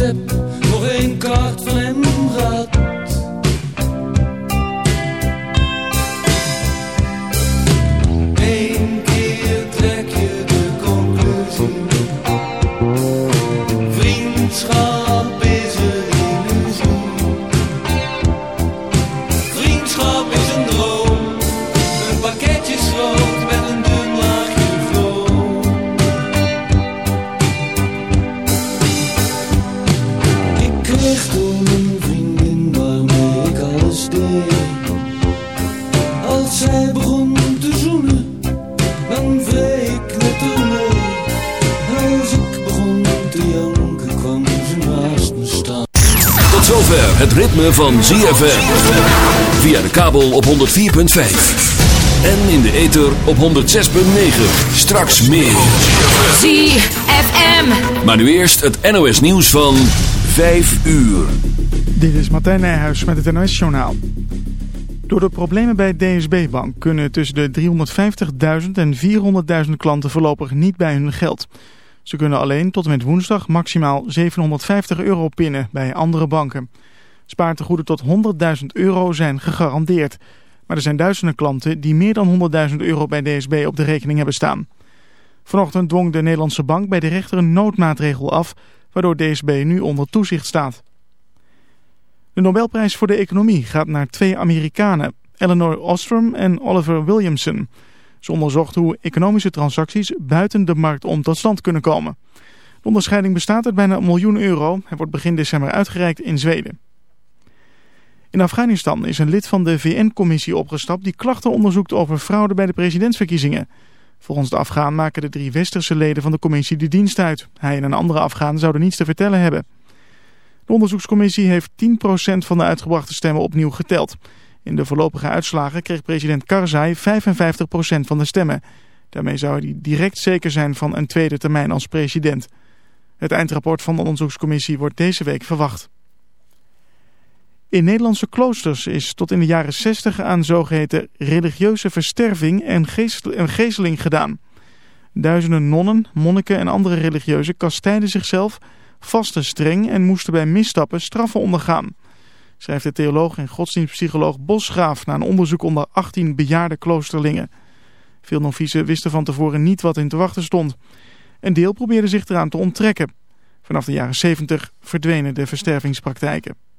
ik van ZFM. Via de kabel op 104.5. En in de ether op 106.9. Straks meer. ZFM. Maar nu eerst het NOS nieuws van 5 uur. Dit is Martijn Nijhuis met het NOS-journaal. Door de problemen bij DSB Bank kunnen tussen de 350.000 en 400.000 klanten voorlopig niet bij hun geld. Ze kunnen alleen tot en met woensdag maximaal 750 euro pinnen bij andere banken. Spaartegoeden tot 100.000 euro zijn gegarandeerd. Maar er zijn duizenden klanten die meer dan 100.000 euro bij DSB op de rekening hebben staan. Vanochtend dwong de Nederlandse bank bij de rechter een noodmaatregel af, waardoor DSB nu onder toezicht staat. De Nobelprijs voor de economie gaat naar twee Amerikanen, Eleanor Ostrom en Oliver Williamson. Ze onderzochten hoe economische transacties buiten de markt om tot stand kunnen komen. De onderscheiding bestaat uit bijna een miljoen euro. Hij wordt begin december uitgereikt in Zweden. In Afghanistan is een lid van de VN-commissie opgestapt die klachten onderzoekt over fraude bij de presidentsverkiezingen. Volgens de Afghaan maken de drie westerse leden van de commissie de dienst uit. Hij en een andere Afghaan zouden niets te vertellen hebben. De onderzoekscommissie heeft 10% van de uitgebrachte stemmen opnieuw geteld. In de voorlopige uitslagen kreeg president Karzai 55% van de stemmen. Daarmee zou hij direct zeker zijn van een tweede termijn als president. Het eindrapport van de onderzoekscommissie wordt deze week verwacht. In Nederlandse kloosters is tot in de jaren 60 aan zogeheten religieuze versterving en geesteling gedaan. Duizenden nonnen, monniken en andere religieuzen kastijden zichzelf, vasten streng en moesten bij misstappen straffen ondergaan. Schrijft de theoloog en godsdienstpsycholoog Bosgraaf na een onderzoek onder 18 bejaarde kloosterlingen. Veel novicen wisten van tevoren niet wat in te wachten stond. Een deel probeerde zich eraan te onttrekken. Vanaf de jaren 70 verdwenen de verstervingspraktijken.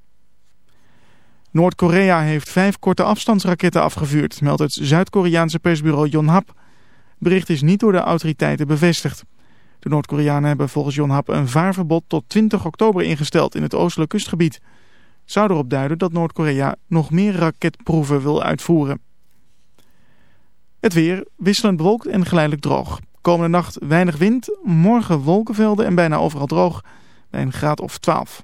Noord-Korea heeft vijf korte afstandsraketten afgevuurd, meldt het Zuid-Koreaanse persbureau Yonhap. Bericht is niet door de autoriteiten bevestigd. De Noord-Koreanen hebben volgens Yonhap een vaarverbod tot 20 oktober ingesteld in het oostelijk kustgebied. Zou erop duiden dat Noord-Korea nog meer raketproeven wil uitvoeren. Het weer wisselend bewolkt en geleidelijk droog. Komende nacht weinig wind, morgen wolkenvelden en bijna overal droog bij een graad of 12.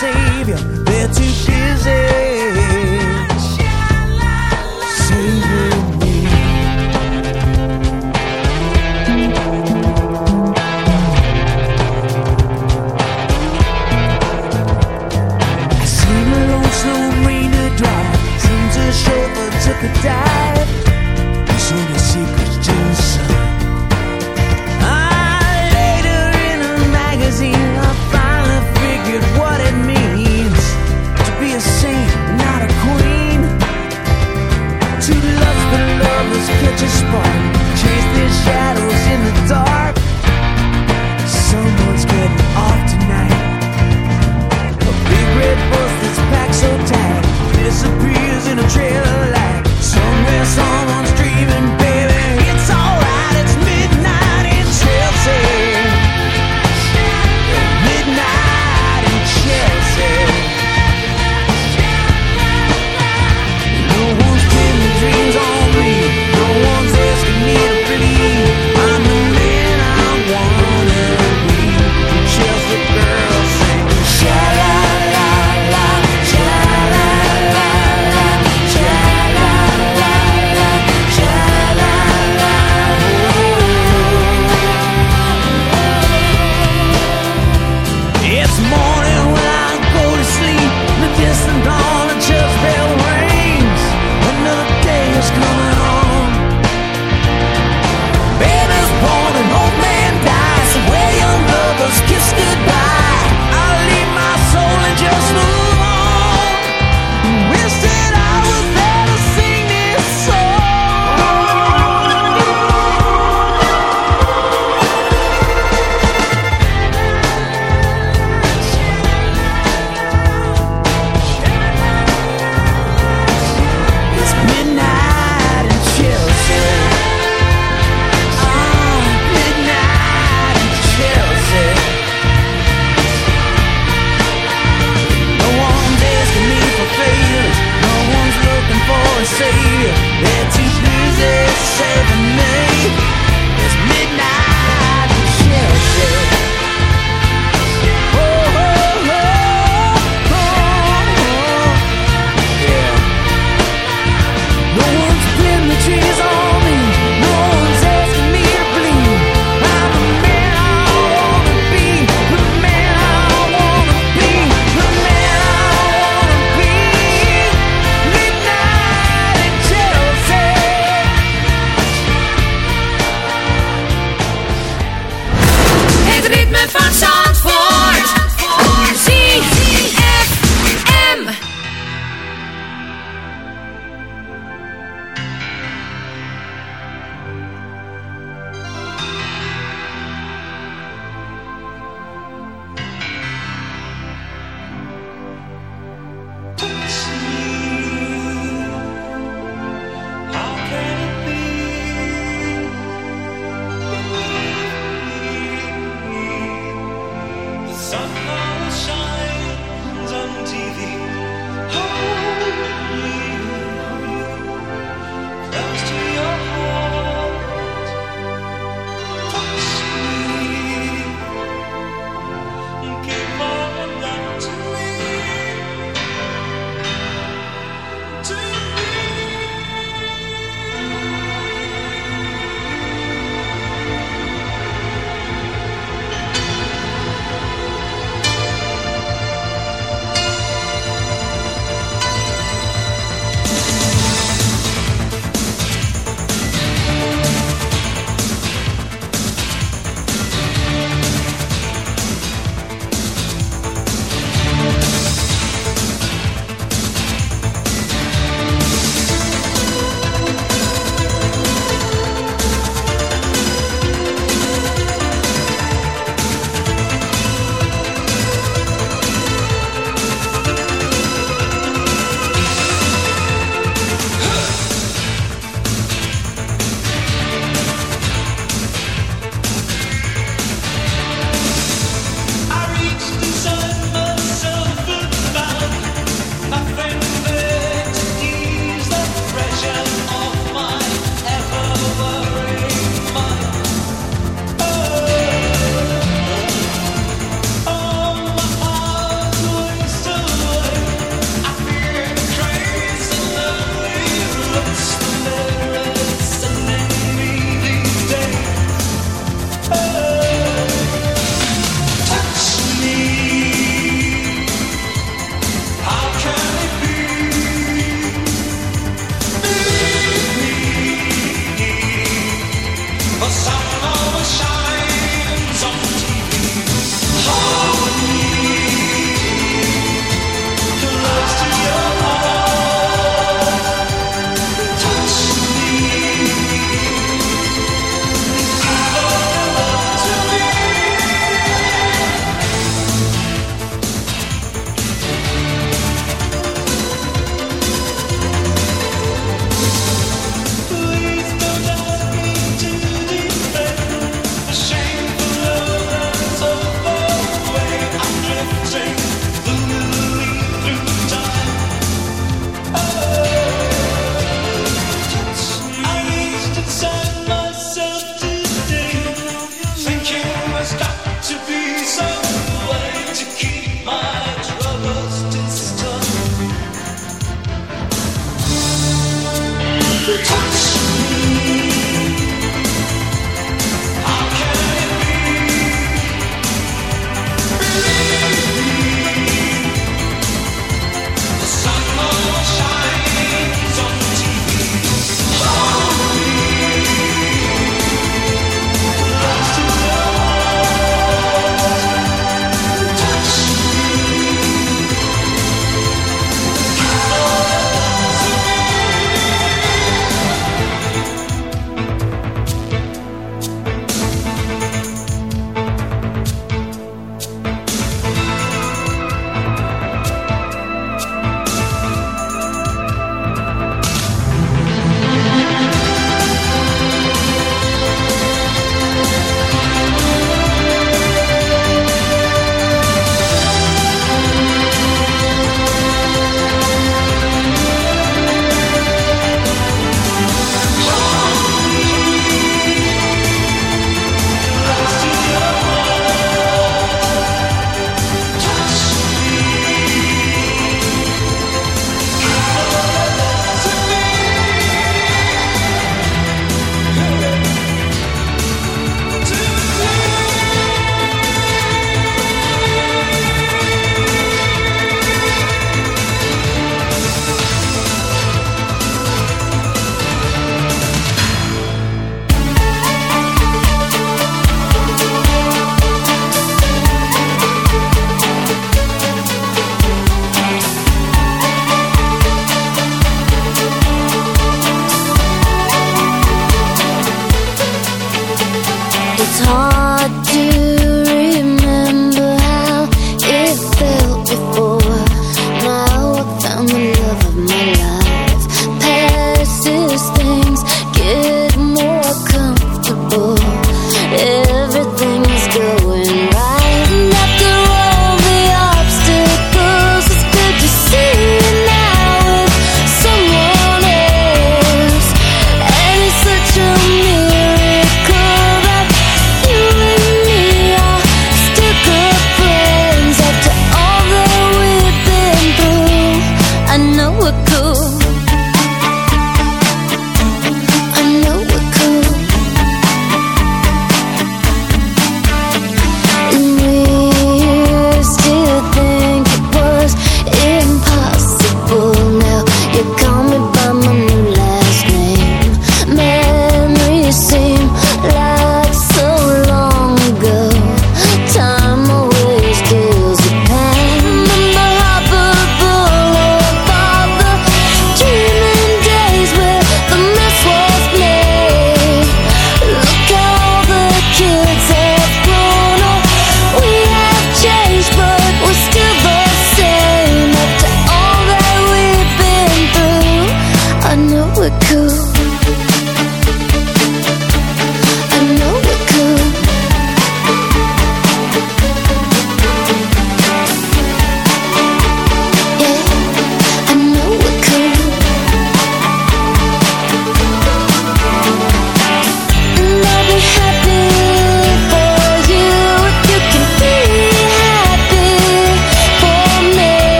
savior.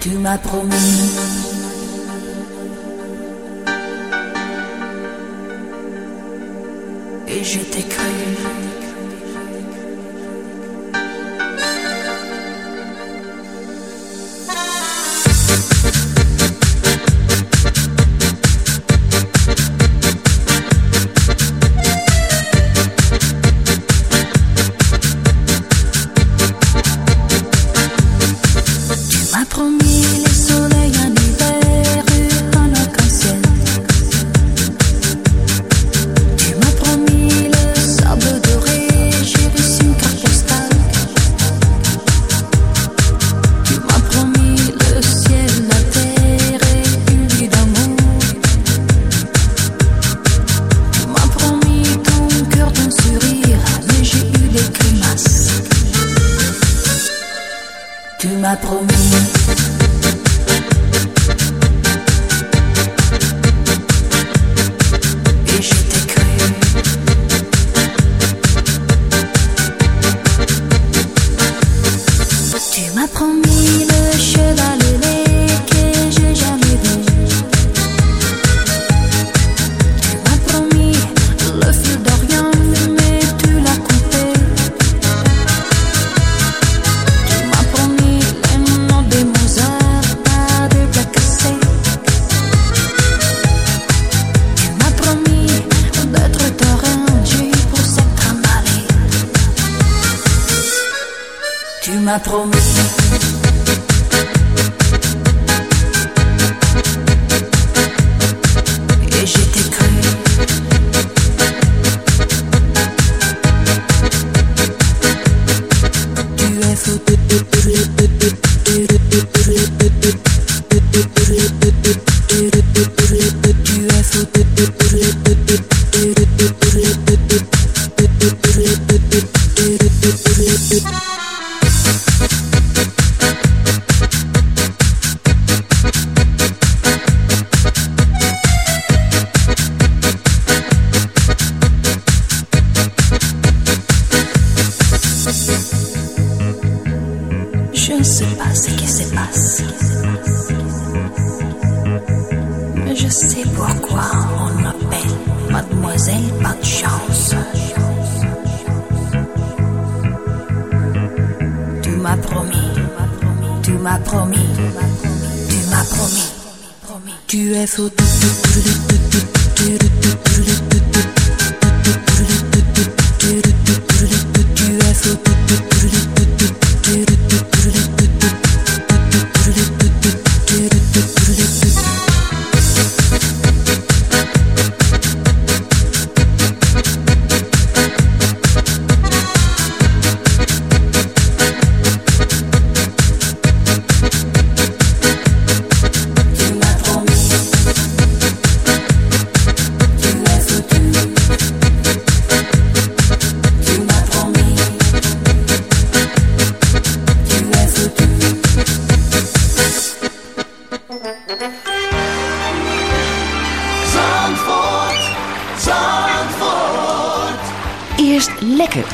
Tu m'as promis. Et je t'ai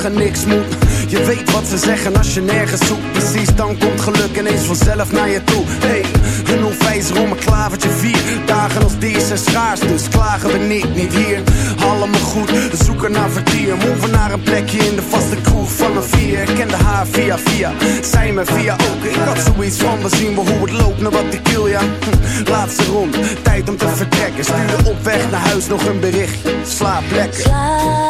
Je weet wat ze zeggen als je nergens zoekt. Precies, dan komt geluk ineens vanzelf naar je toe. Hey, een onwijzer om een klavertje vier. Dagen als deze schaars, dus klagen we niet, niet hier. Allemaal goed, we zoeken naar vertier. Moven naar een plekje in de vaste kroeg van een vier. Ik kende haar via via, zij me via ook. Ik had zoiets van, we zien wel hoe het loopt, naar wat ik wil, ja. Hm, Laatste rond, tijd om te vertrekken. Stuurde op weg naar huis nog een berichtje. Slaap lekker.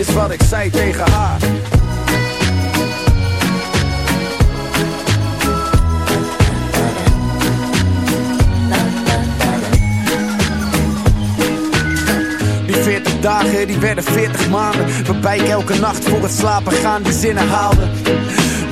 Is wat ik zei tegen haar. Die 40 dagen, die werden 40 maanden. Waarbij ik elke nacht voor het slapen gaan die zinnen haalde.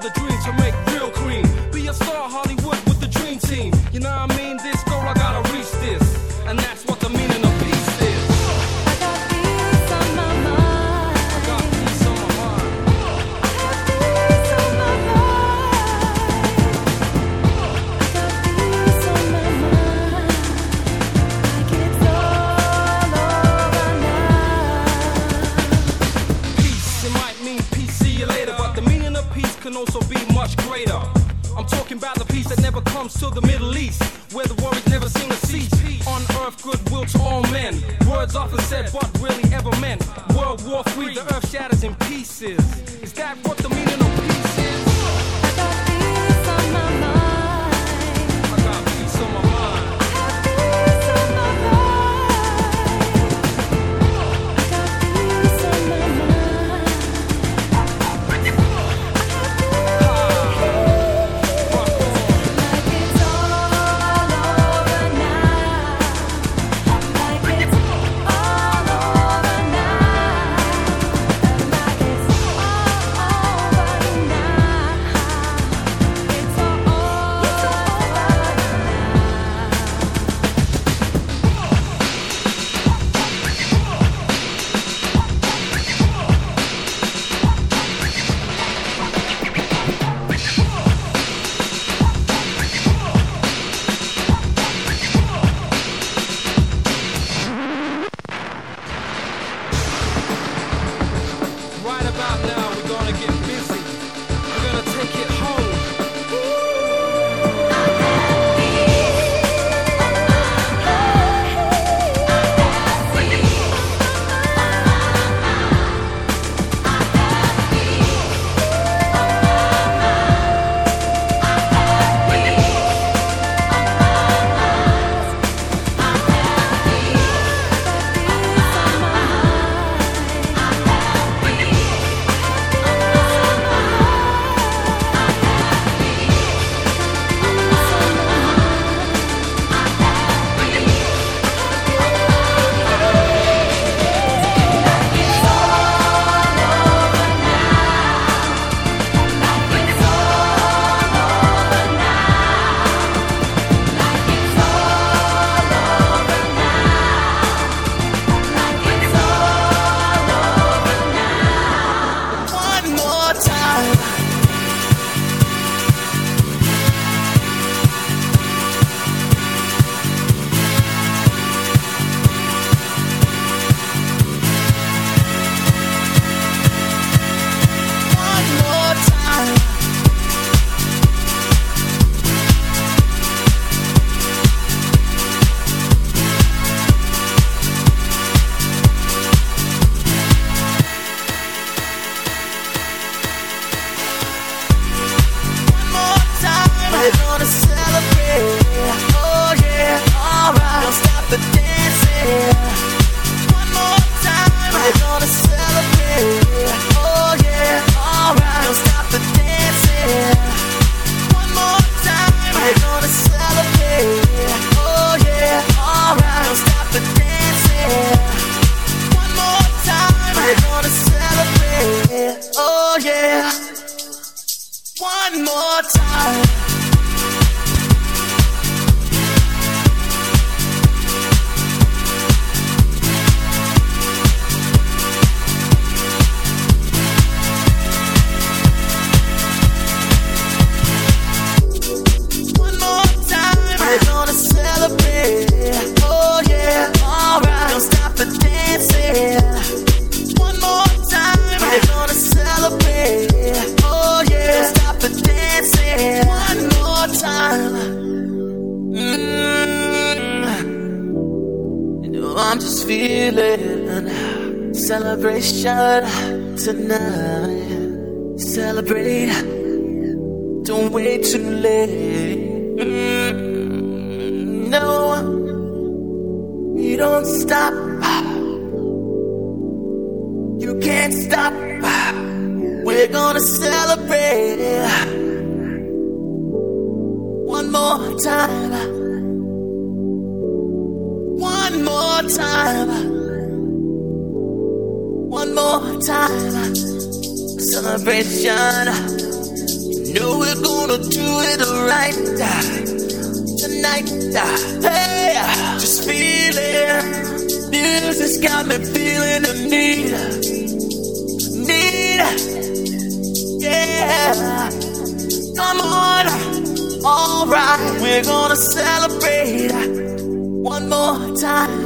to the dream to make real cream. Be a star, Hollywood with the dream team. You know I mean? One more time. feeling. Celebration tonight. Celebrate. Don't wait too late. Mm, no, you don't stop. You can't stop. We're gonna celebrate one more time. One more time. More time. Celebration. Know we're gonna do it right tonight. Hey, just feel it. Music's got me feeling the need. Need. Yeah. Come on. Alright, we're gonna celebrate one more time.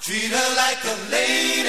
Treat her like a lady.